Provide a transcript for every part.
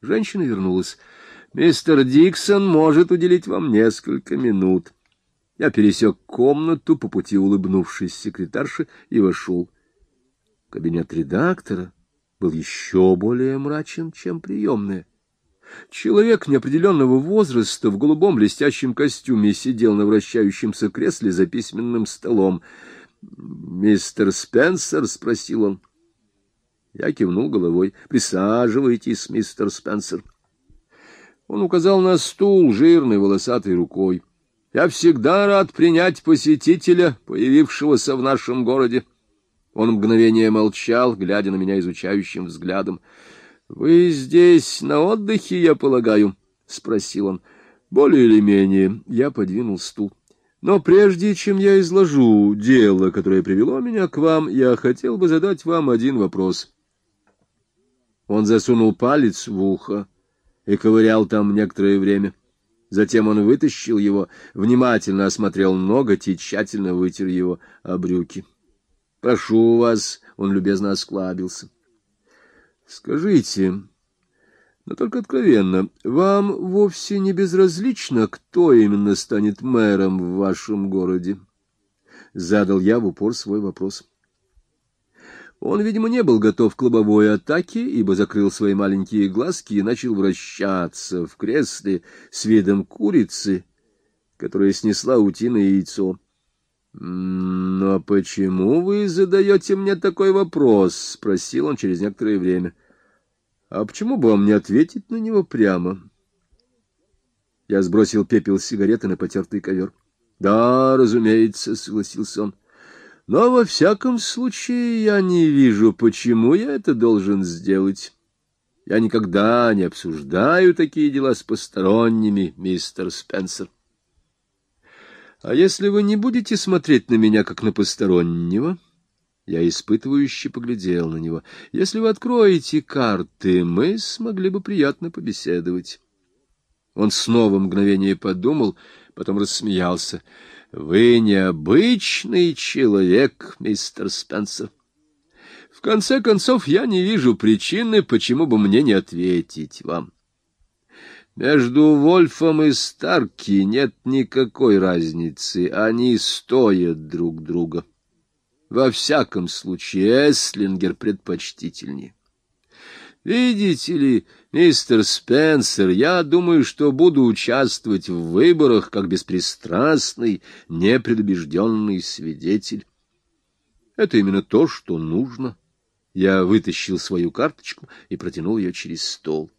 Женщина вернулась. «Мистер Диксон может уделить вам несколько минут». Я пересек комнату, по пути улыбнувшись секретарше, и вошел. Кабинет редактора был еще более мрачен, чем приемная. Человек неопределенного возраста в голубом блестящем костюме сидел на вращающемся кресле за письменным столом. «Мистер Спенсер?» — спросил он. Я кивнул головой. «Присаживайтесь, мистер Спенсер». Он указал на стул жирной волосатой рукой. «Я всегда рад принять посетителя, появившегося в нашем городе». Он мгновение молчал, глядя на меня изучающим взглядом. — Вы здесь на отдыхе, я полагаю? — спросил он. — Более или менее. Я подвинул стул. Но прежде чем я изложу дело, которое привело меня к вам, я хотел бы задать вам один вопрос. Он засунул палец в ухо и ковырял там некоторое время. Затем он вытащил его, внимательно осмотрел ноготь и тщательно вытер его о брюки. — Прошу вас, — он любезно осклабился. — Скажите, но только откровенно, вам вовсе не безразлично, кто именно станет мэром в вашем городе? Задал я в упор свой вопрос. Он, видимо, не был готов к лобовой атаке, ибо закрыл свои маленькие глазки и начал вращаться в кресле с видом курицы, которая снесла утиное яйцо. «Но почему вы задаете мне такой вопрос?» — спросил он через некоторое время. «А почему бы вам не ответить на него прямо?» Я сбросил пепел сигареты на потертый ковер. «Да, разумеется», — согласился он. «Но во всяком случае я не вижу, почему я это должен сделать. Я никогда не обсуждаю такие дела с посторонними, мистер Спенсер». А если вы не будете смотреть на меня, как на постороннего, я испытывающе поглядел на него. Если вы откроете карты, мы смогли бы приятно побеседовать. Он снова мгновение подумал, потом рассмеялся. — Вы необычный человек, мистер Спенсер. В конце концов, я не вижу причины, почему бы мне не ответить вам. — между Вольфом и Старки нет никакой разницы, они стоят друг друга. Во всяком случае, Эслингер предпочтительнее. Видите ли, мистер Спенсер, я думаю, что буду участвовать в выборах как беспристрастный, непредубежденный свидетель. Это именно то, что нужно. Я вытащил свою карточку и протянул ее через стол.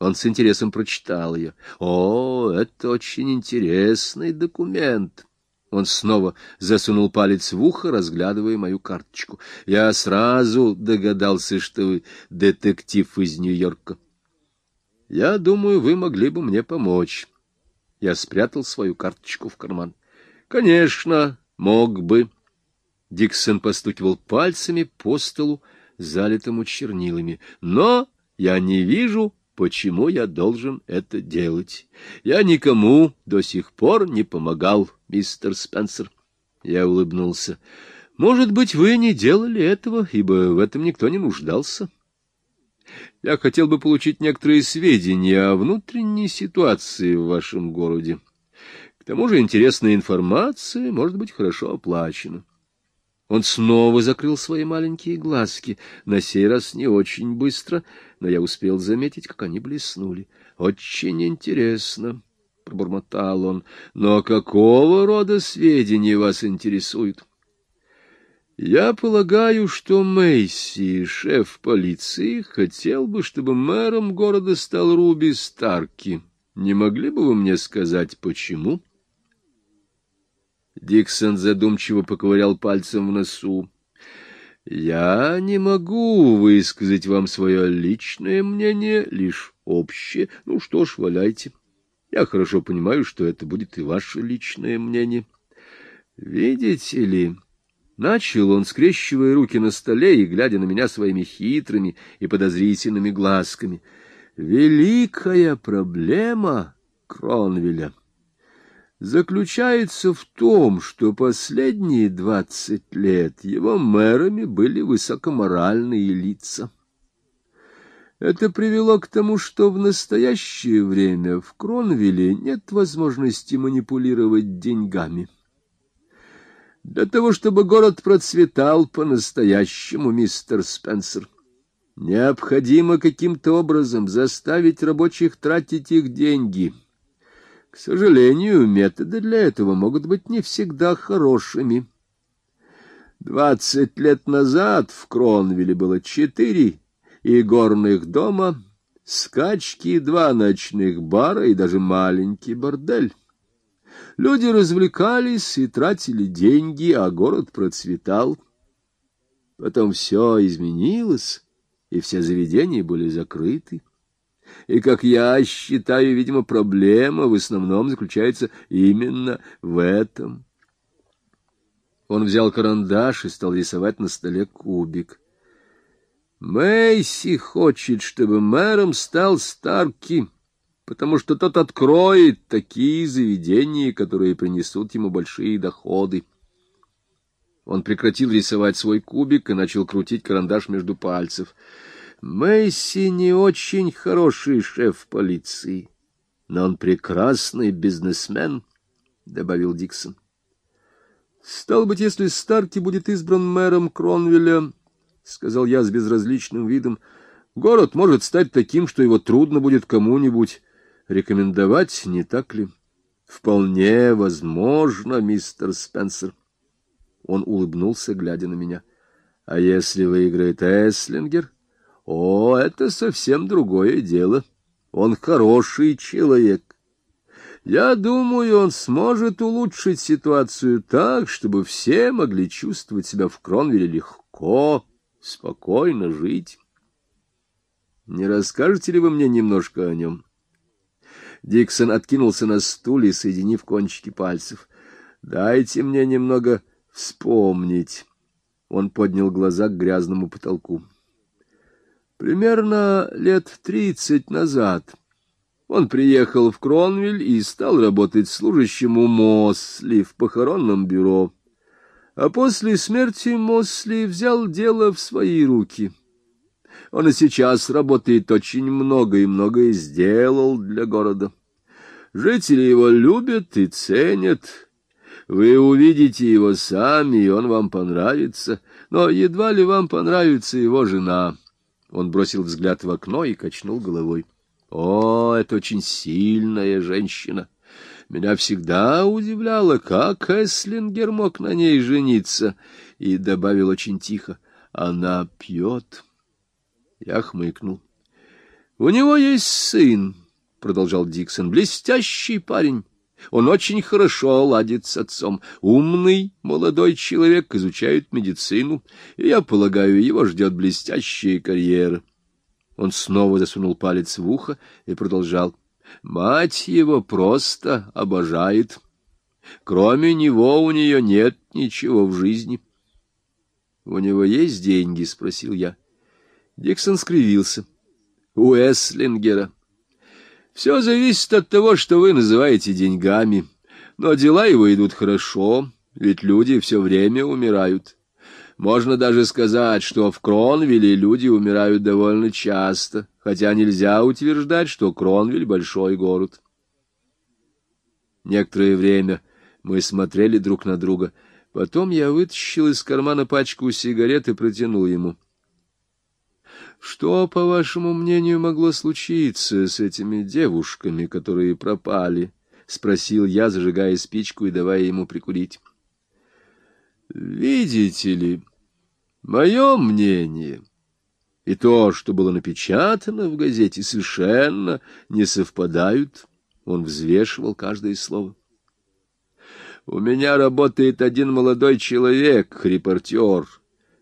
Он с интересом прочитал ее. «О, это очень интересный документ!» Он снова засунул палец в ухо, разглядывая мою карточку. «Я сразу догадался, что вы детектив из Нью-Йорка. Я думаю, вы могли бы мне помочь». Я спрятал свою карточку в карман. «Конечно, мог бы». Диксон постукивал пальцами по столу, залитому чернилами. «Но я не вижу Почему я должен это делать? Я никому до сих пор не помогал, мистер Спенсер. Я улыбнулся. Может быть, вы не делали этого, ибо в этом никто не нуждался. Я хотел бы получить некоторые сведения о внутренней ситуации в вашем городе. К тому же интересная информация может быть хорошо оплачена. Он снова закрыл свои маленькие глазки, на сей раз не очень быстро, но я успел заметить, как они блеснули. «Очень интересно», — пробормотал он, — «но какого рода сведения вас интересуют?» «Я полагаю, что Мейси, шеф полиции, хотел бы, чтобы мэром города стал Руби Старки. Не могли бы вы мне сказать, почему?» Диксон задумчиво поковырял пальцем в носу. Я не могу высказать вам свое личное мнение, лишь общее. Ну что ж, валяйте. Я хорошо понимаю, что это будет и ваше личное мнение. Видите ли, начал он, скрещивая руки на столе и глядя на меня своими хитрыми и подозрительными глазками. Великая проблема Кронвеля заключается в том, что последние двадцать лет его мэрами были высокоморальные лица. Это привело к тому, что в настоящее время в Кронвилле нет возможности манипулировать деньгами. Для того, чтобы город процветал по-настоящему, мистер Спенсер, необходимо каким-то образом заставить рабочих тратить их деньги. К сожалению, методы для этого могут быть не всегда хорошими. Двадцать лет назад в Кронвилле было четыре и горных дома, скачки, два ночных бара и даже маленький бордель. Люди развлекались и тратили деньги, а город процветал. Потом все изменилось, и все заведения были закрыты. И, как я считаю, видимо, проблема в основном заключается именно в этом. Он взял карандаш и стал рисовать на столе кубик. Мэйси хочет, чтобы мэром стал Старки, потому что тот откроет такие заведения, которые принесут ему большие доходы. Он прекратил рисовать свой кубик и начал крутить карандаш между пальцев. Мэйси не очень хороший шеф полиции, но он прекрасный бизнесмен, — добавил Диксон. Стал быть, если Старки будет избран мэром Кронвилля, — сказал я с безразличным видом, — город может стать таким, что его трудно будет кому-нибудь рекомендовать, не так ли? — Вполне возможно, мистер Спенсер. Он улыбнулся, глядя на меня. — А если выиграет Эслингер? — О, это совсем другое дело. Он хороший человек. Я думаю, он сможет улучшить ситуацию так, чтобы все могли чувствовать себя в Кронвилле легко спокойно жить. Не расскажете ли вы мне немножко о нем? Диксон откинулся на стуле, соединив кончики пальцев. Дайте мне немного вспомнить. Он поднял глаза к грязному потолку. Примерно лет тридцать назад он приехал в Кронвиль и стал работать служащим у Мосли в похоронном бюро а после смерти Мосли взял дело в свои руки. Он и сейчас работает очень много и многое сделал для города. Жители его любят и ценят. Вы увидите его сами, и он вам понравится, но едва ли вам понравится его жена. Он бросил взгляд в окно и качнул головой. О, это очень сильная женщина. Меня всегда удивляло, как Эслингер мог на ней жениться, и добавил очень тихо, она пьет. Я хмыкнул. — У него есть сын, — продолжал Диксон, — блестящий парень. Он очень хорошо ладит с отцом. Умный молодой человек, изучает медицину, и, я полагаю, его ждет блестящая карьера. Он снова засунул палец в ухо и продолжал. — Мать его просто обожает. Кроме него у нее нет ничего в жизни. — У него есть деньги? — спросил я. Диксон скривился. — У Эслингера. Все зависит от того, что вы называете деньгами. Но дела его идут хорошо, ведь люди все время умирают. Можно даже сказать, что в Кронвилле люди умирают довольно часто, хотя нельзя утверждать, что Кронвиль — большой город. Некоторое время мы смотрели друг на друга. Потом я вытащил из кармана пачку сигарет и протянул ему. Что, по вашему мнению, могло случиться с этими девушками, которые пропали? — спросил я, зажигая спичку и давая ему прикурить. Видите ли, мое мнение и то, что было напечатано в газете, совершенно не совпадают. Он взвешивал каждое слово. У меня работает один молодой человек, репортер.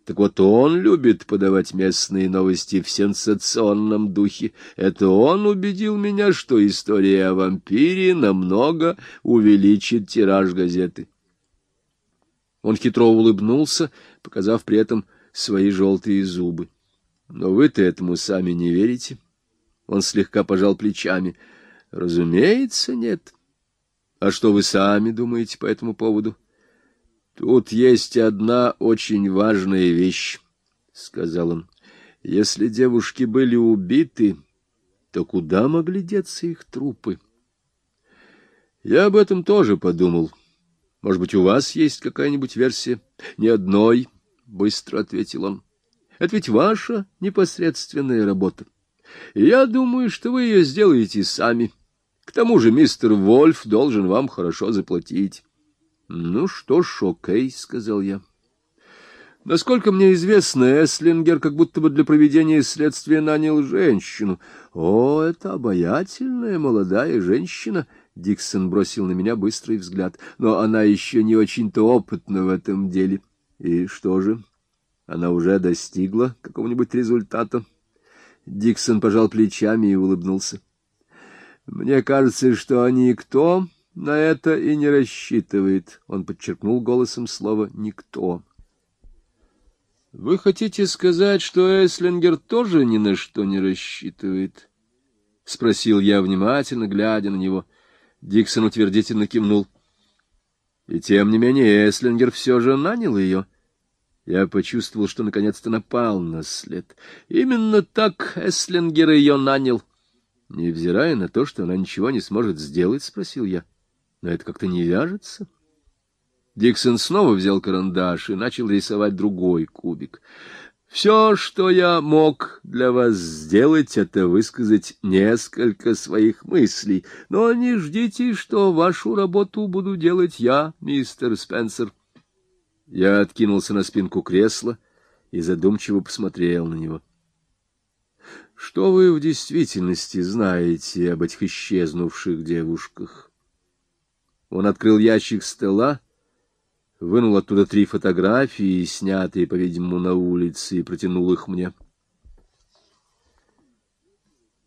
Так вот он любит подавать местные новости в сенсационном духе. Это он убедил меня, что история о вампире намного увеличит тираж газеты. Он хитро улыбнулся, показав при этом свои желтые зубы. Но вы-то этому сами не верите. Он слегка пожал плечами. Разумеется, нет. А что вы сами думаете по этому поводу? Тут есть одна очень важная вещь, — сказал он. Если девушки были убиты, то куда могли деться их трупы? Я об этом тоже подумал. Может быть, у вас есть какая-нибудь версия? Ни одной, — быстро ответил он. Это ведь ваша непосредственная работа. Я думаю, что вы ее сделаете сами. К тому же мистер Вольф должен вам хорошо заплатить. — Ну что ж, окей, — сказал я. Насколько мне известно, Эслингер как будто бы для проведения следствия нанял женщину. О, это обаятельная молодая женщина! Диксон бросил на меня быстрый взгляд. Но она еще не очень-то опытна в этом деле. И что же? Она уже достигла какого-нибудь результата? Диксон пожал плечами и улыбнулся. Мне кажется, что никто на это и не рассчитывает. Он подчеркнул голосом слово «никто». Вы хотите сказать, что Эслингер тоже ни на что не рассчитывает? — спросил я внимательно, глядя на него. Диксон утвердительно кивнул. И тем не менее Эслингер все же нанял ее. Я почувствовал, что наконец-то напал на след. Именно так Эслингер ее нанял. Невзирая на то, что она ничего не сможет сделать, — спросил я. Но это как-то не вяжется. — Диксон снова взял карандаш и начал рисовать другой кубик. Все, что я мог для вас сделать, это высказать несколько своих мыслей. Но не ждите, что вашу работу буду делать я, мистер Спенсер. Я откинулся на спинку кресла и задумчиво посмотрел на него. Что вы в действительности знаете об этих исчезнувших девушках? Он открыл ящик стола вынул оттуда три фотографии, снятые, по-видимому, на улице, и протянул их мне.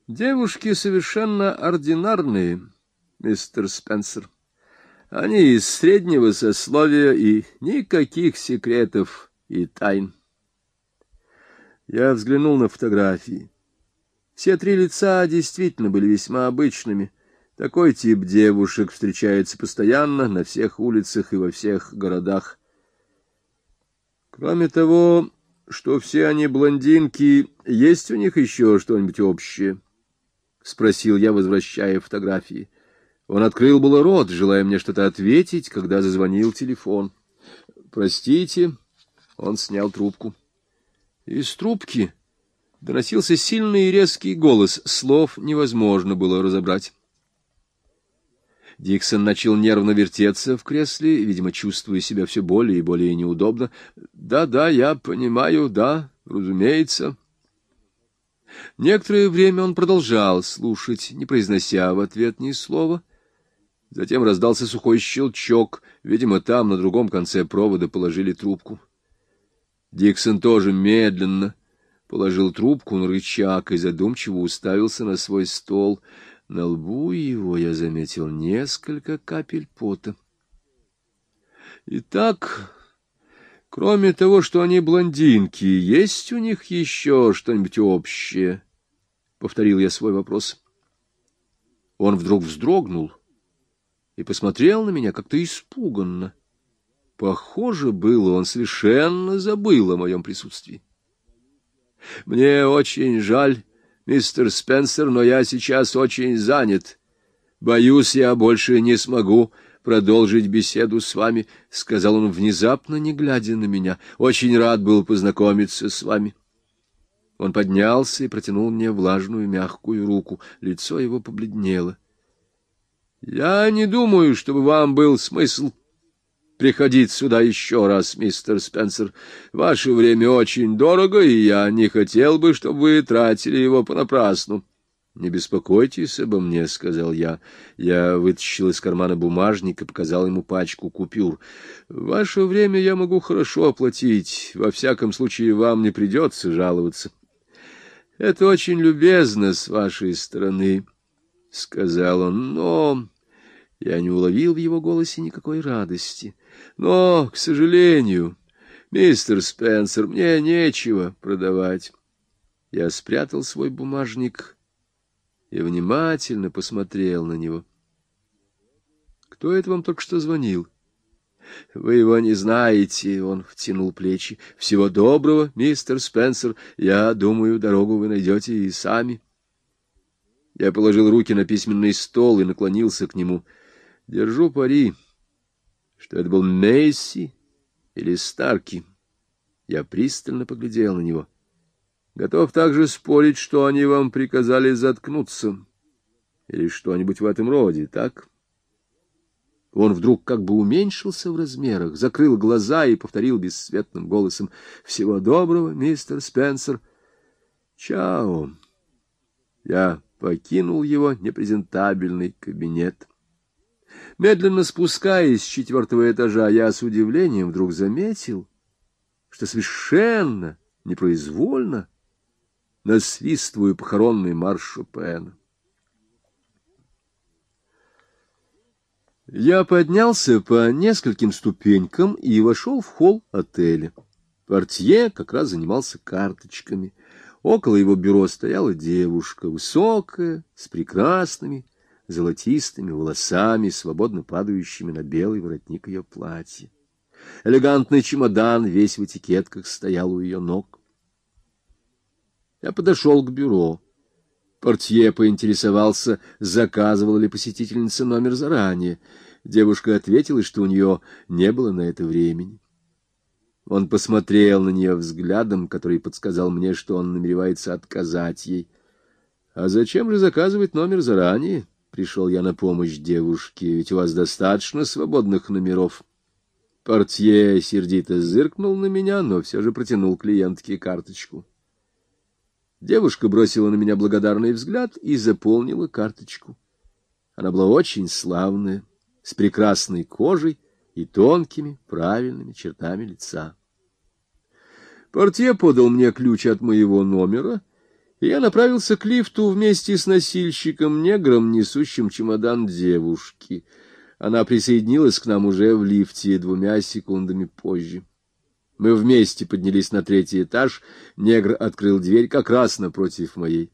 Девушки совершенно ординарные, мистер Спенсер. Они из среднего сословия и никаких секретов и тайн. Я взглянул на фотографии. Все три лица действительно были весьма обычными — такой тип девушек встречается постоянно на всех улицах и во всех городах. Кроме того, что все они блондинки, есть у них еще что-нибудь общее? — спросил я, возвращая фотографии. Он открыл было рот, желая мне что-то ответить, когда зазвонил телефон. — Простите, он снял трубку. Из трубки доносился сильный и резкий голос, слов невозможно было разобрать. Диксон начал нервно вертеться в кресле, видимо, чувствуя себя все более и более неудобно. «Да-да, я понимаю, да, разумеется». Некоторое время он продолжал слушать, не произнося в ответ ни слова. Затем раздался сухой щелчок. Видимо, там, на другом конце провода, положили трубку. Диксон тоже медленно положил трубку на рычаг и задумчиво уставился на свой стол — на лбу его я заметил несколько капель пота. Итак, кроме того, что они блондинки, есть у них еще что-нибудь общее? Повторил я свой вопрос. Он вдруг вздрогнул и посмотрел на меня как-то испуганно. Похоже было, он совершенно забыл о моем присутствии. Мне очень жаль, мистер Спенсер, но я сейчас очень занят. Боюсь, я больше не смогу продолжить беседу с вами, — сказал он внезапно, не глядя на меня. Очень рад был познакомиться с вами. Он поднялся и протянул мне влажную мягкую руку. Лицо его побледнело. — Я не думаю, чтобы вам был смысл приходить сюда еще раз, мистер Спенсер. Ваше время очень дорого, и я не хотел бы, чтобы вы тратили его понапрасну. — Не беспокойтесь обо мне, — сказал я. Я вытащил из кармана бумажник и показал ему пачку купюр. — Ваше время я могу хорошо оплатить. Во всяком случае, вам не придется жаловаться. — Это очень любезно с вашей стороны, — сказал он, — но... Я не уловил в его голосе никакой радости. Но, к сожалению, мистер Спенсер, мне нечего продавать. Я спрятал свой бумажник и внимательно посмотрел на него. Кто это вам только что звонил? — Вы его не знаете, — он втянул плечи. — Всего доброго, мистер Спенсер. Я думаю, дорогу вы найдете и сами. Я положил руки на письменный стол и наклонился к нему. Держу пари, что это был Мейси или Старки. Я пристально поглядел на него. Готов также спорить, что они вам приказали заткнуться. Или что-нибудь в этом роде, так? — он вдруг как бы уменьшился в размерах, закрыл глаза и повторил бесцветным голосом «Всего доброго, мистер Спенсер!» «Чао!» Я покинул его непрезентабельный кабинет. Медленно спускаясь с четвертого этажа, я с удивлением вдруг заметил, что совершенно непроизвольно насвистываю похоронный марш Шопена. Я поднялся по нескольким ступенькам и вошел в холл отеля. Портье как раз занимался карточками. Около его бюро стояла девушка, высокая, с прекрасными золотистыми волосами, свободно падающими на белый воротник ее платья. Элегантный чемодан весь в этикетках стоял у ее ног. Я подошел к бюро. Портье поинтересовался, заказывала ли посетительница номер заранее. Девушка ответила, что у нее не было на это времени. Он посмотрел на нее взглядом, который подсказал мне, что он намеревается отказать ей. — А зачем же заказывать номер заранее? — пришел я на помощь девушке, — ведь у вас достаточно свободных номеров. Портье сердито зыркнул на меня, но все же протянул клиентке карточку. Девушка бросила на меня благодарный взгляд и заполнила карточку. Она была очень славная, с прекрасной кожей и тонкими, правильными чертами лица. Портье подал мне ключ от моего номера, я направился к лифту вместе с носильщиком-негром, несущим чемодан девушки. Она присоединилась к нам уже в лифте двумя секундами позже. Мы вместе поднялись на третий этаж, негр открыл дверь как раз напротив моей.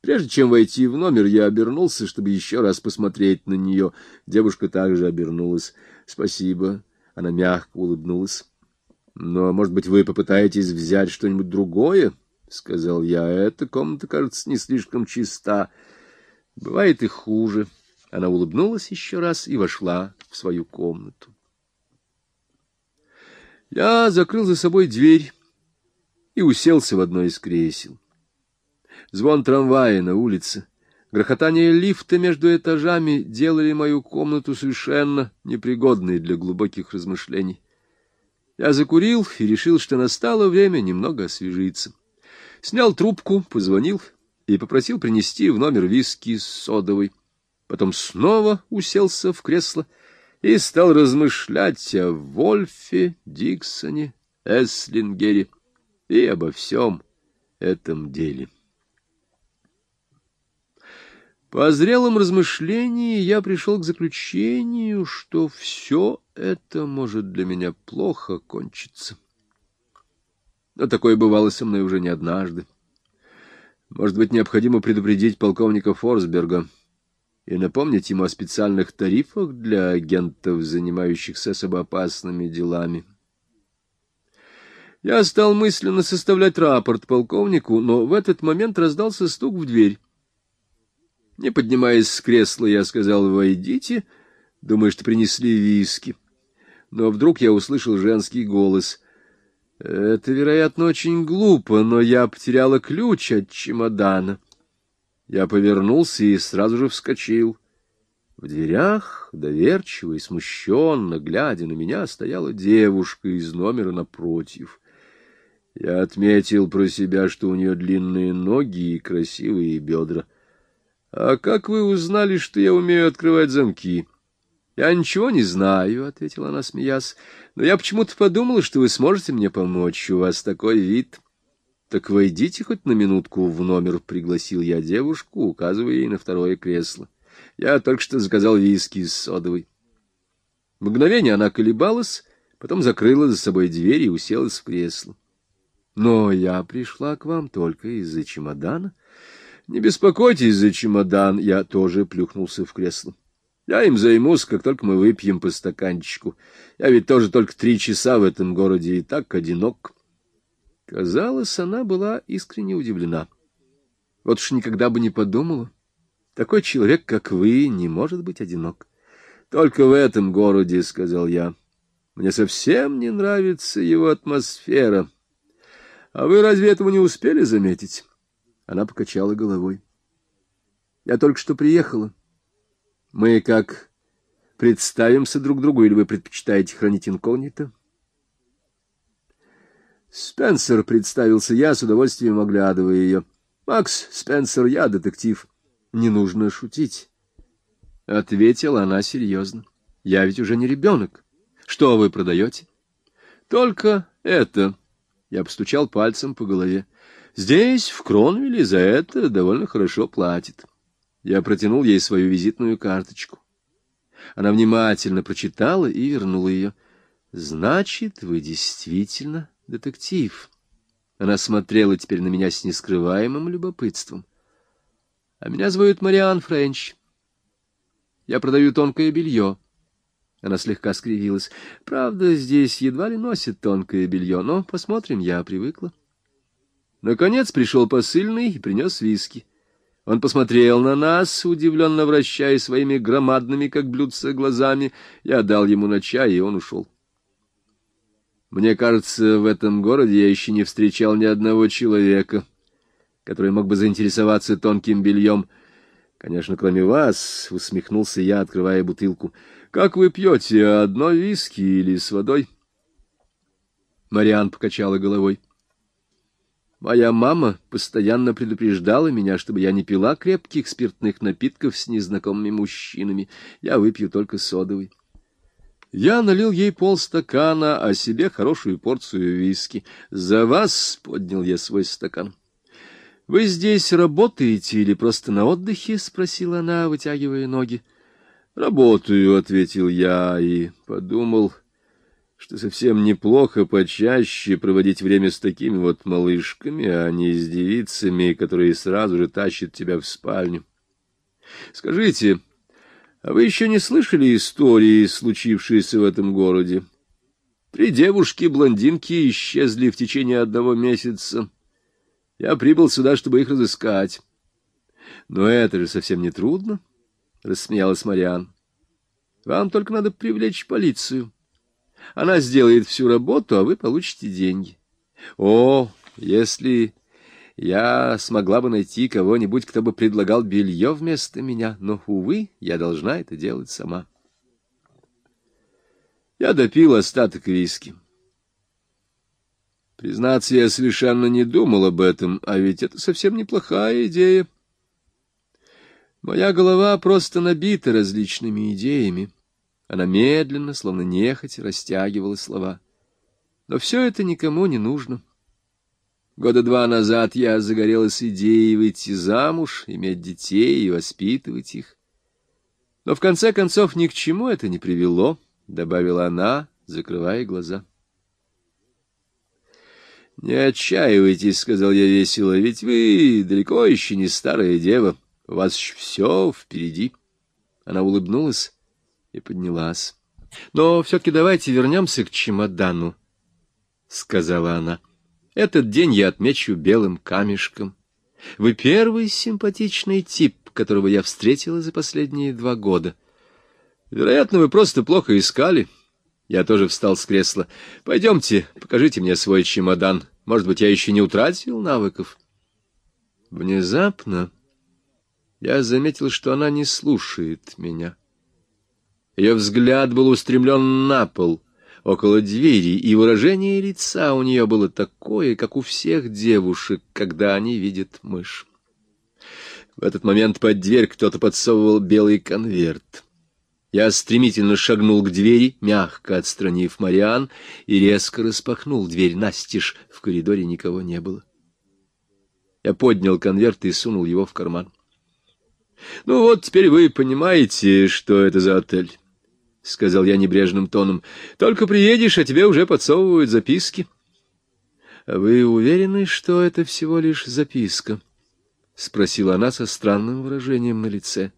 Прежде чем войти в номер, я обернулся, чтобы еще раз посмотреть на нее. Девушка также обернулась. — Спасибо. Она мягко улыбнулась. — Но, может быть, вы попытаетесь взять что-нибудь другое? — сказал я. — Эта комната, кажется, не слишком чиста. Бывает и хуже. Она улыбнулась еще раз и вошла в свою комнату. Я закрыл за собой дверь и уселся в одно из кресел. Звон трамвая на улице, грохотание лифта между этажами делали мою комнату совершенно непригодной для глубоких размышлений. Я закурил и решил, что настало время немного освежиться. Снял трубку, позвонил и попросил принести в номер виски с содовой. Потом снова уселся в кресло — и стал размышлять о Вольфе, Диксоне, Эслингере и обо всем этом деле. По зрелым размышлениям я пришел к заключению, что все это может для меня плохо кончиться. Но такое бывало со мной уже не однажды. Может быть, необходимо предупредить полковника Форсберга — и напомнить ему о специальных тарифах для агентов, занимающихся особо опасными делами. Я стал мысленно составлять рапорт полковнику, но в этот момент раздался стук в дверь. Не поднимаясь с кресла, я сказал «Войдите», думая, что принесли виски. Но вдруг я услышал женский голос. «Это, вероятно, очень глупо, но я потеряла ключ от чемодана». Я повернулся и сразу же вскочил. В дверях, доверчиво и смущенно, глядя на меня, стояла девушка из номера напротив. Я отметил про себя, что у нее длинные ноги и красивые бедра. — А как вы узнали, что я умею открывать замки? — Я ничего не знаю, — ответила она, смеясь, — но я почему-то подумала, что вы сможете мне помочь. У вас такой вид. Так войдите хоть на минутку в номер, — пригласил я девушку, указывая ей на второе кресло. Я только что заказал виски с содовой. Мгновение она колебалась, потом закрыла за собой дверь и уселась в кресло. Но я пришла к вам только из-за чемодана. Не беспокойтесь за чемодан, я тоже плюхнулся в кресло. Я им займусь, как только мы выпьем по стаканчику. Я ведь тоже только три часа в этом городе и так одинок. Казалось, она была искренне удивлена. Вот уж никогда бы не подумала. Такой человек, как вы, не может быть одинок. Только в этом городе, — сказал я. Мне совсем не нравится его атмосфера. А вы разве этого не успели заметить? Она покачала головой. Я только что приехала. Мы как представимся друг другу, или вы предпочитаете хранить инкогнито? Спенсер представился я, с удовольствием оглядывая ее. Макс Спенсер, я детектив. Не нужно шутить. Ответила она серьезно. Я ведь уже не ребенок. Что вы продаете? Только это. Я постучал пальцем по голове. Здесь, в Кронвилле, за это довольно хорошо платят. Я протянул ей свою визитную карточку. Она внимательно прочитала и вернула ее. «Значит, вы действительно детектив». Она смотрела теперь на меня с нескрываемым любопытством. «А меня зовут Мариан Френч. Я продаю тонкое белье». Она слегка скривилась. «Правда, здесь едва ли носит тонкое белье, но посмотрим, я привыкла». Наконец пришел посыльный и принес виски. Он посмотрел на нас, удивленно вращая своими громадными, как блюдца, глазами. Я дал ему на чай, и он ушел. Мне кажется, в этом городе я еще не встречал ни одного человека, который мог бы заинтересоваться тонким бельем. Конечно, кроме вас, — усмехнулся я, открывая бутылку. Как вы пьете, одно виски или с водой? Мариан покачала головой. — Моя мама постоянно предупреждала меня, чтобы я не пила крепких спиртных напитков с незнакомыми мужчинами. Я выпью только содовый. Я налил ей полстакана, а себе хорошую порцию виски. За вас поднял я свой стакан. — Вы здесь работаете или просто на отдыхе? — спросила она, вытягивая ноги. — Работаю, — ответил я и подумал что совсем неплохо почаще проводить время с такими вот малышками, а не с девицами, которые сразу же тащат тебя в спальню. Скажите, а вы еще не слышали истории, случившиеся в этом городе? Три девушки-блондинки исчезли в течение одного месяца. Я прибыл сюда, чтобы их разыскать. Но это же совсем не трудно, — рассмеялась Мариан. Вам только надо привлечь полицию. Она сделает всю работу, а вы получите деньги. О, если я смогла бы найти кого-нибудь, кто бы предлагал белье вместо меня, но, увы, я должна это делать сама. Я допил остаток виски. Признаться, я совершенно не думал об этом, а ведь это совсем неплохая идея. Моя голова просто набита различными идеями. Она медленно, словно нехотя, растягивала слова. Но все это никому не нужно. Года два назад я загорелась идеей выйти замуж, иметь детей и воспитывать их. Но в конце концов ни к чему это не привело, — добавила она, закрывая глаза. — Не отчаивайтесь, — сказал я весело, — ведь вы далеко еще не старая дева, у вас еще все впереди. Она улыбнулась и поднялась. — Но все-таки давайте вернемся к чемодану, — сказала она. — Этот день я отмечу белым камешком. Вы первый симпатичный тип, которого я встретила за последние два года. Вероятно, вы просто плохо искали. Я тоже встал с кресла. Пойдемте, покажите мне свой чемодан. Может быть, я еще не утратил навыков. Внезапно я заметил, что она не слушает меня. — ее взгляд был устремлен на пол, около двери, и выражение лица у нее было такое, как у всех девушек, когда они видят мышь. В этот момент под дверь кто-то подсовывал белый конверт. Я стремительно шагнул к двери, мягко отстранив Мариан, и резко распахнул дверь настежь. В коридоре никого не было. Я поднял конверт и сунул его в карман. — Ну вот, теперь вы понимаете, что это за отель. — сказал я небрежным тоном. — Только приедешь, а тебе уже подсовывают записки. — Вы уверены, что это всего лишь записка? — спросила она со странным выражением на лице.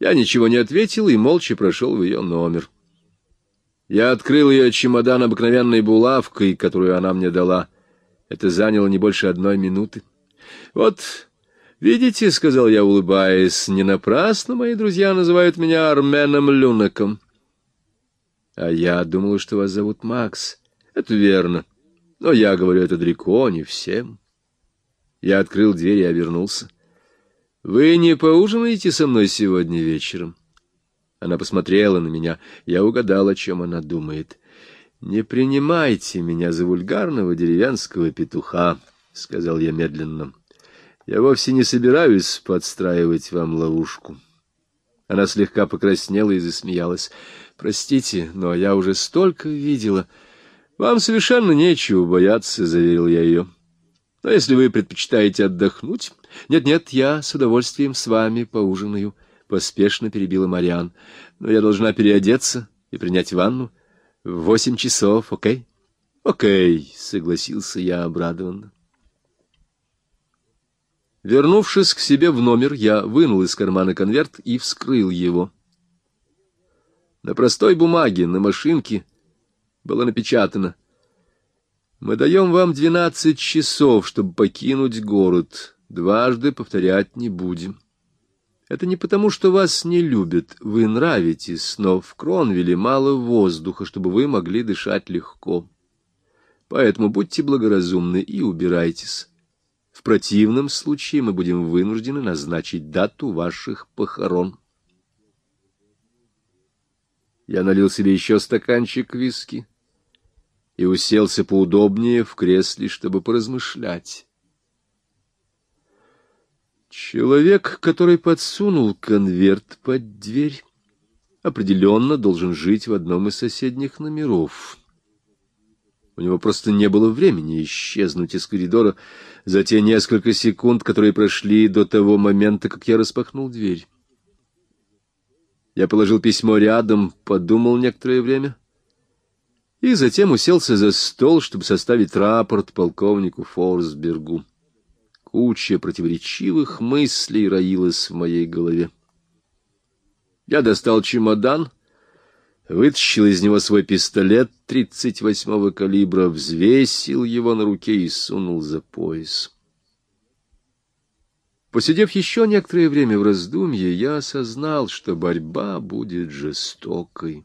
Я ничего не ответил и молча прошел в ее номер. Я открыл ее чемодан обыкновенной булавкой, которую она мне дала. Это заняло не больше одной минуты. — Вот, видите, — сказал я, улыбаясь, — не напрасно мои друзья называют меня Арменом Люнаком. — А я думал, что вас зовут Макс. Это верно. Но я говорю это далеко не всем. Я открыл дверь и обернулся. — вы не поужинаете со мной сегодня вечером? Она посмотрела на меня. Я угадал, о чем она думает. Не принимайте меня за вульгарного деревенского петуха, сказал я медленно. Я вовсе не собираюсь подстраивать вам ловушку. Она слегка покраснела и засмеялась. Простите, но я уже столько видела. Вам совершенно нечего бояться, заверил я ее. Но если вы предпочитаете отдохнуть... Нет-нет, я с удовольствием с вами поужинаю, — поспешно перебила Мариан. Но я должна переодеться и принять ванну. В восемь часов, окей? Окей, — согласился я обрадованно. Вернувшись к себе в номер, я вынул из кармана конверт и вскрыл его. На простой бумаге, на машинке, было напечатано мы даем вам двенадцать часов, чтобы покинуть город. Дважды повторять не будем. Это не потому, что вас не любят, вы нравитесь, но в Кронвилле мало воздуха, чтобы вы могли дышать легко. Поэтому будьте благоразумны и убирайтесь. В противном случае мы будем вынуждены назначить дату ваших похорон. Я налил себе еще стаканчик виски и уселся поудобнее в кресле, чтобы поразмышлять. Человек, который подсунул конверт под дверь, определенно должен жить в одном из соседних номеров. У него просто не было времени исчезнуть из коридора за те несколько секунд, которые прошли до того момента, как я распахнул дверь. Я положил письмо рядом, подумал некоторое время и затем уселся за стол, чтобы составить рапорт полковнику Форсбергу. Куча противоречивых мыслей роилась в моей голове. Я достал чемодан, вытащил из него свой пистолет тридцать восьмого калибра, взвесил его на руке и сунул за пояс. Посидев еще некоторое время в раздумье, я осознал, что борьба будет жестокой.